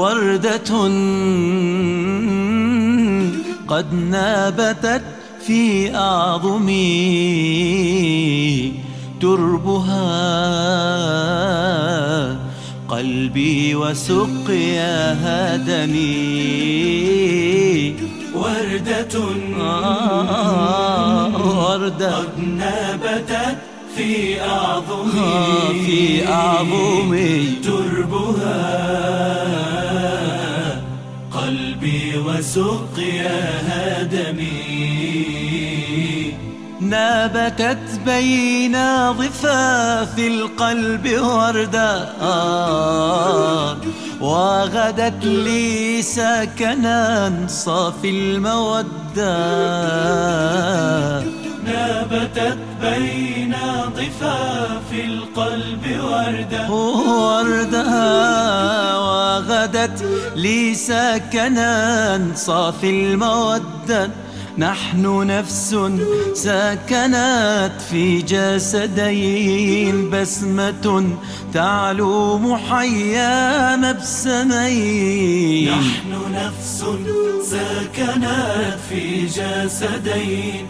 وردة قد نابتت في أعظمي تربها قلبي وسقياها دمي وردة آه وردة. قد نابتت في أعظمي. آه في أعظمي. تربها. وسقياها دمي نابتت بين ضفاف القلب وردة وغدت لي سكنا صافي المودة. نابتت بين ضفاف القلب وردة وردة وغدت لي سكنا صافي المودة. نحن نفس سكنت في جسدين بسمة تعلو محيا مبسمين. نحن نفس سكنت في جسدين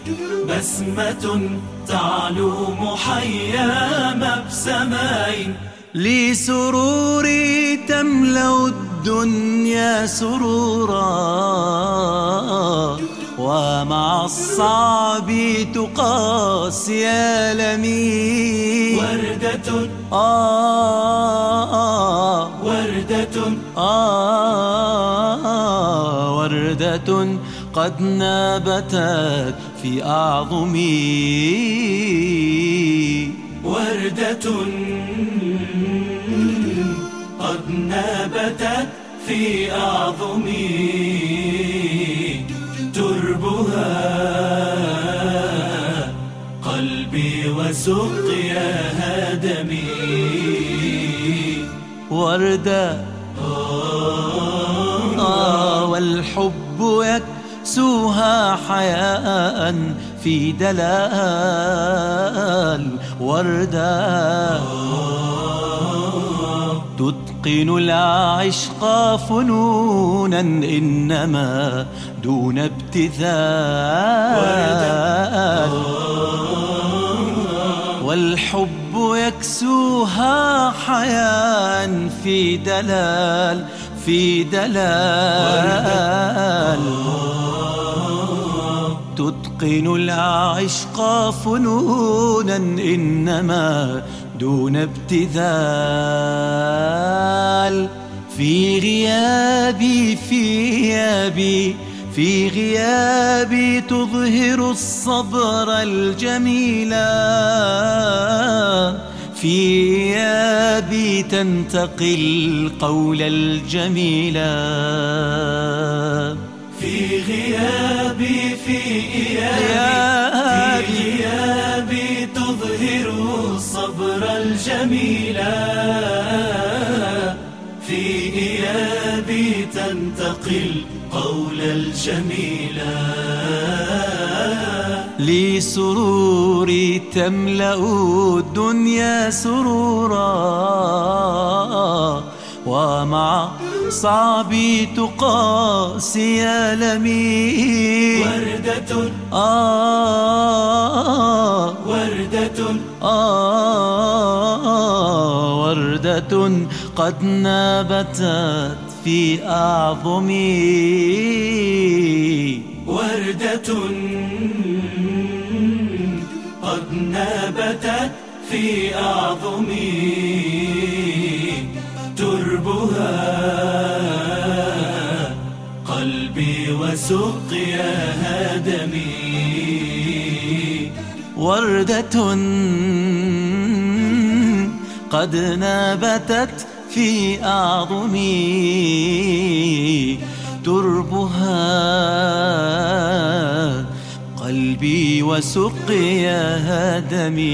بسمة تعلو محيا مبسمين. لسروري تملأ الدنيا سرورا ومع الصعب تقاسي ألمي وردة. آه آه وردة. آه. وردة قد نابتت في أعظمي. وردة. نابتت في أعظمي تربها قلبي وسقياها دمي وردة آه والحب يكسوها حياء في دلال. وردة تتقن العشق فنونا إنما دون ابتذال. والحب يكسوها حياة في دلال في دلال. تتقن العشق فنونا إنما دون ابتذال. في غيابي في غيابي في غيابي تظهر الصبر الجميلا في غيابي تنتقي القول الجميلا في غيابي في غيابي. في إيابي تنتقي القول الجميلا لسروري تملأ الدنيا سرورا ومع صعبي تقاسي ألمي وردة. آه وردة. آه وردة قد نبتت في أعظمي. وردة قد نبتت في أعظمي. تربها قلبي وسقياها دمي وردة قد نبتت في أعظمي. تربها قلبي وسقياها دمي.